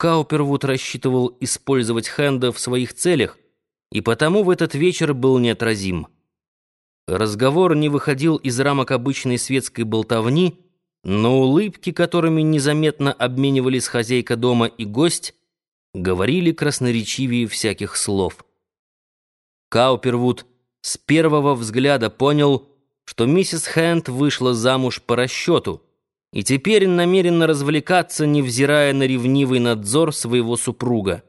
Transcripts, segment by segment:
Каупервуд рассчитывал использовать Хэнда в своих целях, и потому в этот вечер был неотразим. Разговор не выходил из рамок обычной светской болтовни, но улыбки, которыми незаметно обменивались хозяйка дома и гость, говорили красноречивее всяких слов. Каупервуд с первого взгляда понял, что миссис Хэнд вышла замуж по расчету и теперь намерена развлекаться, невзирая на ревнивый надзор своего супруга.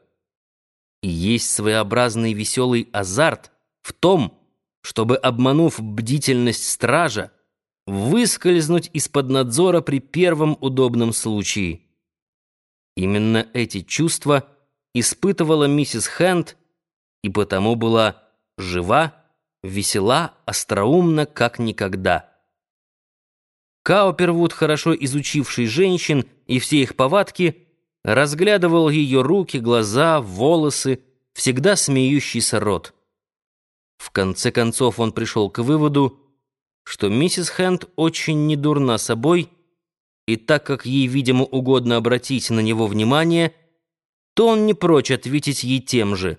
И есть своеобразный веселый азарт в том, чтобы, обманув бдительность стража, выскользнуть из-под надзора при первом удобном случае. Именно эти чувства испытывала миссис Хэнд и потому была жива, весела, остроумна, как никогда. Каупервуд, хорошо изучивший женщин и все их повадки, разглядывал ее руки, глаза, волосы, всегда смеющийся рот. В конце концов он пришел к выводу, что миссис Хэнд очень недурна собой, и так как ей, видимо, угодно обратить на него внимание, то он не прочь ответить ей тем же.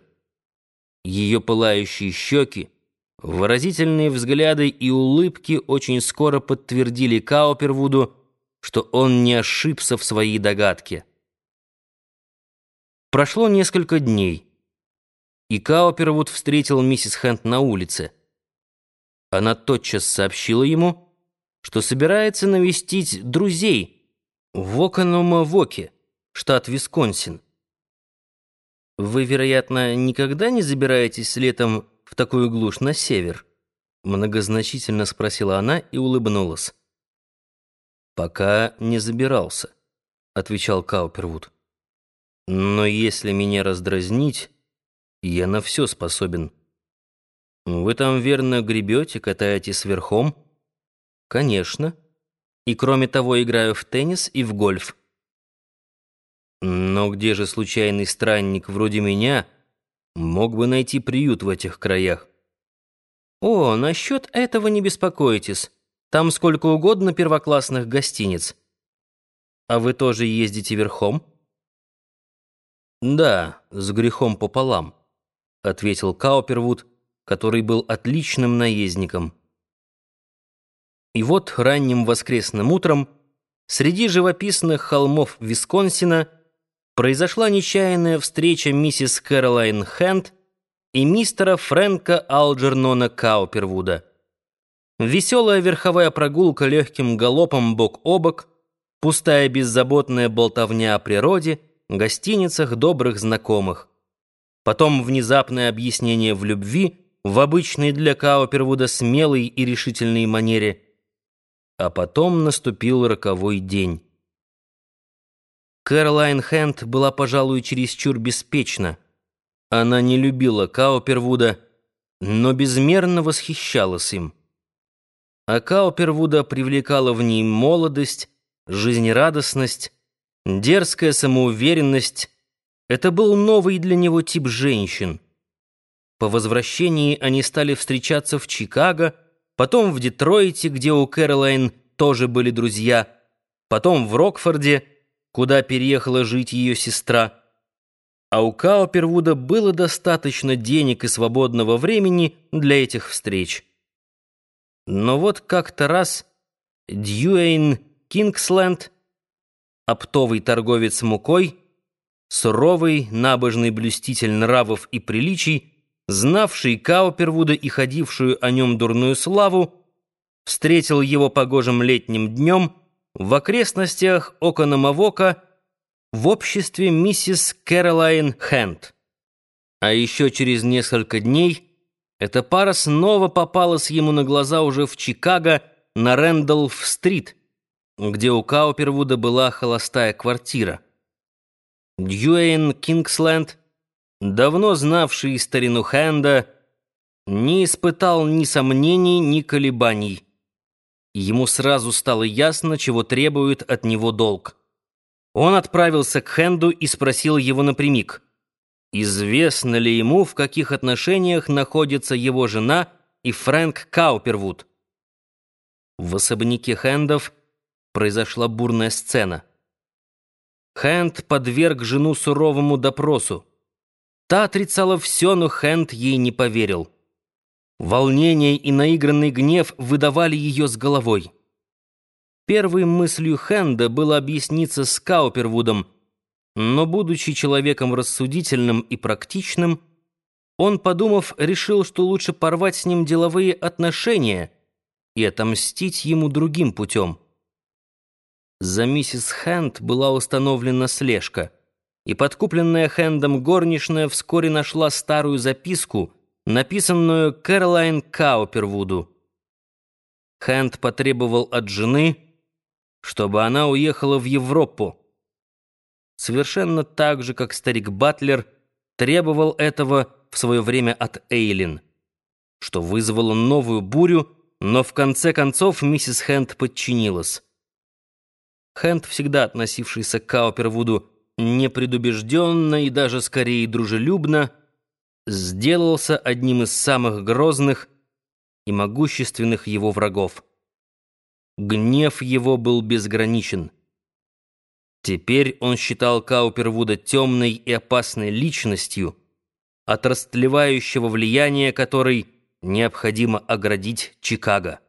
Ее пылающие щеки, выразительные взгляды и улыбки очень скоро подтвердили Каупервуду, что он не ошибся в своей догадке. Прошло несколько дней, и Каупервуд встретил миссис Хэнд на улице. Она тотчас сообщила ему, что собирается навестить друзей в Оконома-Воке, штат Висконсин. «Вы, вероятно, никогда не забираетесь летом в такую глушь на север?» Многозначительно спросила она и улыбнулась. «Пока не забирался», — отвечал Каупервуд. «Но если меня раздразнить, я на все способен». «Вы там верно гребете, катаетесь верхом?» «Конечно. И кроме того играю в теннис и в гольф». «Но где же случайный странник вроде меня мог бы найти приют в этих краях?» «О, насчет этого не беспокойтесь. Там сколько угодно первоклассных гостиниц». «А вы тоже ездите верхом?» «Да, с грехом пополам», — ответил Каупервуд, который был отличным наездником. И вот ранним воскресным утром среди живописных холмов Висконсина произошла нечаянная встреча миссис Кэролайн Хэнд и мистера Фрэнка Алджернона Каупервуда. Веселая верховая прогулка легким галопом бок о бок, пустая беззаботная болтовня о природе, гостиницах, добрых знакомых. Потом внезапное объяснение в любви — в обычной для Каупервуда смелой и решительной манере. А потом наступил роковой день. Кэролайн Хэнд была, пожалуй, чересчур беспечна. Она не любила Каупервуда, но безмерно восхищалась им. А Каупервуда привлекала в ней молодость, жизнерадостность, дерзкая самоуверенность. Это был новый для него тип женщин. По возвращении они стали встречаться в Чикаго, потом в Детройте, где у Кэролайн тоже были друзья, потом в Рокфорде, куда переехала жить ее сестра. А у Каупервуда было достаточно денег и свободного времени для этих встреч. Но вот как-то раз Дьюэйн Кингсленд, оптовый торговец мукой, суровый, набожный блюститель нравов и приличий, знавший Каупервуда и ходившую о нем дурную славу, встретил его погожим летним днем в окрестностях Окономавока в обществе миссис Кэролайн Хэнд. А еще через несколько дней эта пара снова попалась ему на глаза уже в Чикаго на Рэндалф-стрит, где у Каупервуда была холостая квартира. Дьюэйн Кингсленд — давно знавший старину Хэнда, не испытал ни сомнений, ни колебаний. Ему сразу стало ясно, чего требует от него долг. Он отправился к Хэнду и спросил его напрямик, известно ли ему, в каких отношениях находится его жена и Фрэнк Каупервуд. В особняке Хэндов произошла бурная сцена — Хэнд подверг жену суровому допросу. Та отрицала все, но Хэнд ей не поверил. Волнение и наигранный гнев выдавали ее с головой. Первой мыслью Хэнда было объясниться с Каупервудом, но, будучи человеком рассудительным и практичным, он, подумав, решил, что лучше порвать с ним деловые отношения и отомстить ему другим путем. За миссис Хэнд была установлена слежка, и подкупленная Хэндом горничная вскоре нашла старую записку, написанную Кэролайн Каупервуду. Хэнд потребовал от жены, чтобы она уехала в Европу. Совершенно так же, как старик Батлер требовал этого в свое время от Эйлин, что вызвало новую бурю, но в конце концов миссис Хэнд подчинилась. Хэнд, всегда относившийся к Каупервуду непредубежденно и даже скорее дружелюбно, сделался одним из самых грозных и могущественных его врагов. Гнев его был безграничен. Теперь он считал Каупервуда темной и опасной личностью, от растлевающего влияния которой необходимо оградить Чикаго.